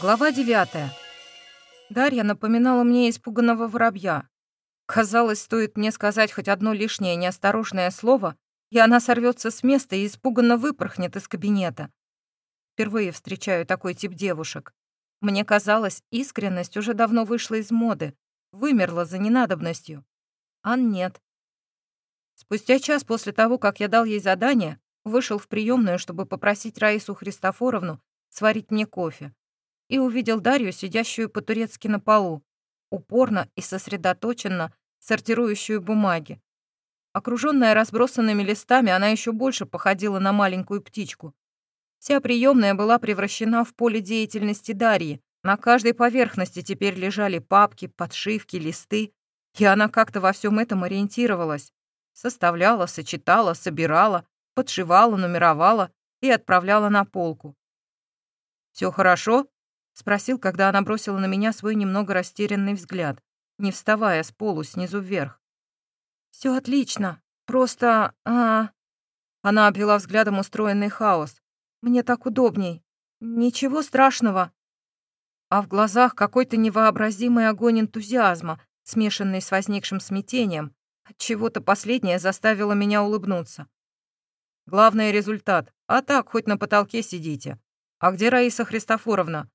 Глава девятая. Дарья напоминала мне испуганного воробья. Казалось, стоит мне сказать хоть одно лишнее неосторожное слово, и она сорвется с места и испуганно выпорхнет из кабинета. Впервые встречаю такой тип девушек. Мне казалось, искренность уже давно вышла из моды, вымерла за ненадобностью. А нет. Спустя час после того, как я дал ей задание, вышел в приемную, чтобы попросить Раису Христофоровну сварить мне кофе и увидел Дарью, сидящую по-турецки на полу, упорно и сосредоточенно сортирующую бумаги. Окруженная разбросанными листами, она еще больше походила на маленькую птичку. Вся приемная была превращена в поле деятельности Дарьи. На каждой поверхности теперь лежали папки, подшивки, листы, и она как-то во всем этом ориентировалась. Составляла, сочетала, собирала, подшивала, нумеровала и отправляла на полку. Все хорошо?» Спросил, когда она бросила на меня свой немного растерянный взгляд, не вставая с полу снизу вверх. Все отлично. Просто... а Она обвела взглядом устроенный хаос. «Мне так удобней. Ничего страшного». А в глазах какой-то невообразимый огонь энтузиазма, смешанный с возникшим смятением, отчего-то последнее заставило меня улыбнуться. Главный результат. А так, хоть на потолке сидите. А где Раиса Христофоровна?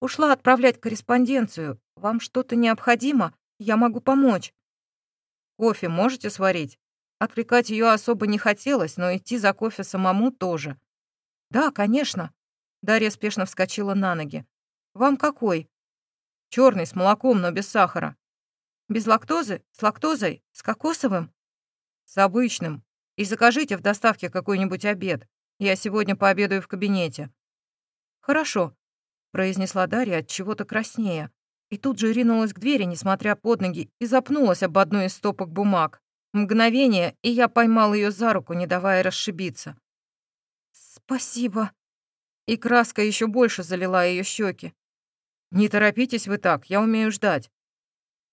Ушла отправлять корреспонденцию. Вам что-то необходимо? Я могу помочь. Кофе можете сварить? Отвлекать ее особо не хотелось, но идти за кофе самому тоже. Да, конечно. Дарья спешно вскочила на ноги. Вам какой? Черный с молоком, но без сахара. Без лактозы? С лактозой? С кокосовым? С обычным. И закажите в доставке какой-нибудь обед. Я сегодня пообедаю в кабинете. Хорошо произнесла Дарья от чего-то краснее. И тут же ринулась к двери, несмотря под ноги, и запнулась об одну из стопок бумаг. Мгновение, и я поймал ее за руку, не давая расшибиться. «Спасибо». И краска еще больше залила ее щеки. «Не торопитесь вы так, я умею ждать».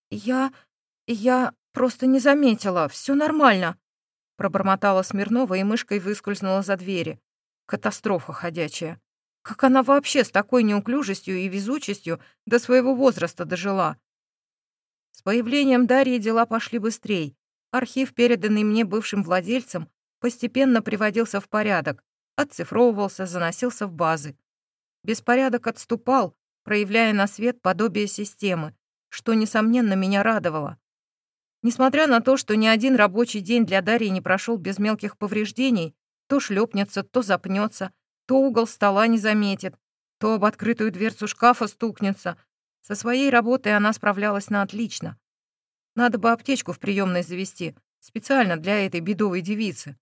«Я... я просто не заметила, все нормально», пробормотала Смирнова и мышкой выскользнула за двери. Катастрофа ходячая. Как она вообще с такой неуклюжестью и везучестью до своего возраста дожила? С появлением Дарьи дела пошли быстрее. Архив, переданный мне бывшим владельцем, постепенно приводился в порядок, отцифровывался, заносился в базы. Беспорядок отступал, проявляя на свет подобие системы, что, несомненно, меня радовало. Несмотря на то, что ни один рабочий день для Дарьи не прошел без мелких повреждений, то шлепнется, то запнется, то угол стола не заметит, то об открытую дверцу шкафа стукнется. Со своей работой она справлялась на отлично. Надо бы аптечку в приемной завести, специально для этой бедовой девицы.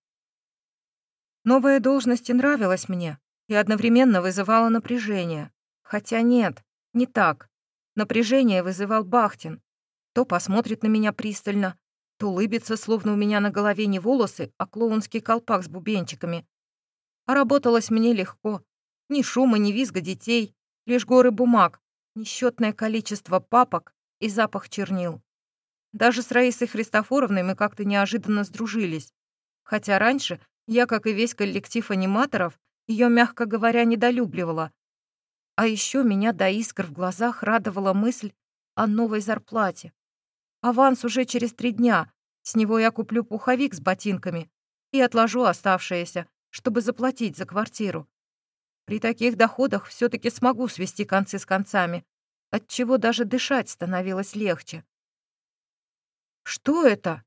Новая должность нравилась мне, и одновременно вызывала напряжение. Хотя нет, не так. Напряжение вызывал Бахтин. То посмотрит на меня пристально, то улыбится, словно у меня на голове не волосы, а клоунский колпак с бубенчиками, а работалось мне легко. Ни шума, ни визга детей, лишь горы бумаг, несчетное количество папок и запах чернил. Даже с Раисой Христофоровной мы как-то неожиданно сдружились. Хотя раньше я, как и весь коллектив аниматоров, ее, мягко говоря, недолюбливала. А еще меня до искр в глазах радовала мысль о новой зарплате. Аванс уже через три дня. С него я куплю пуховик с ботинками и отложу оставшееся, чтобы заплатить за квартиру. При таких доходах все таки смогу свести концы с концами, отчего даже дышать становилось легче. «Что это?»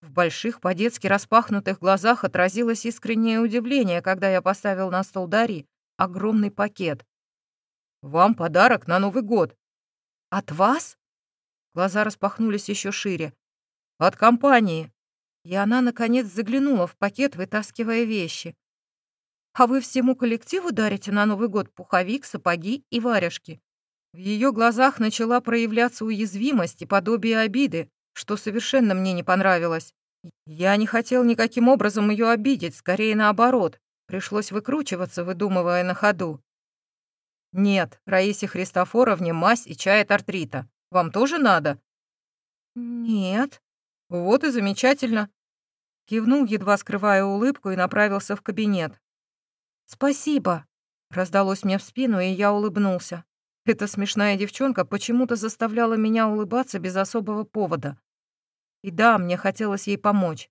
В больших, по-детски распахнутых глазах отразилось искреннее удивление, когда я поставил на стол Дарьи огромный пакет. «Вам подарок на Новый год». «От вас?» Глаза распахнулись еще шире. «От компании. И она, наконец, заглянула в пакет, вытаскивая вещи. «А вы всему коллективу дарите на Новый год пуховик, сапоги и варежки?» В ее глазах начала проявляться уязвимость и подобие обиды, что совершенно мне не понравилось. Я не хотел никаким образом ее обидеть, скорее наоборот. Пришлось выкручиваться, выдумывая на ходу. «Нет, Раисе Христофоровне мазь и чай от артрита. Вам тоже надо?» «Нет». «Вот и замечательно. Кивнул, едва скрывая улыбку, и направился в кабинет. «Спасибо». Раздалось мне в спину, и я улыбнулся. Эта смешная девчонка почему-то заставляла меня улыбаться без особого повода. И да, мне хотелось ей помочь.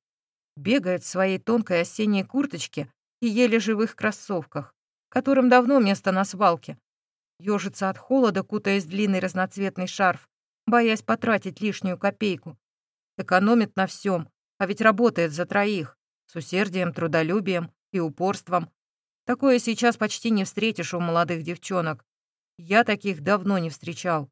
Бегает в своей тонкой осенней курточке и еле живых кроссовках, которым давно место на свалке. Ёжится от холода, кутаясь в длинный разноцветный шарф, боясь потратить лишнюю копейку. Экономит на всем, а ведь работает за троих, с усердием, трудолюбием и упорством. Такое сейчас почти не встретишь у молодых девчонок. Я таких давно не встречал.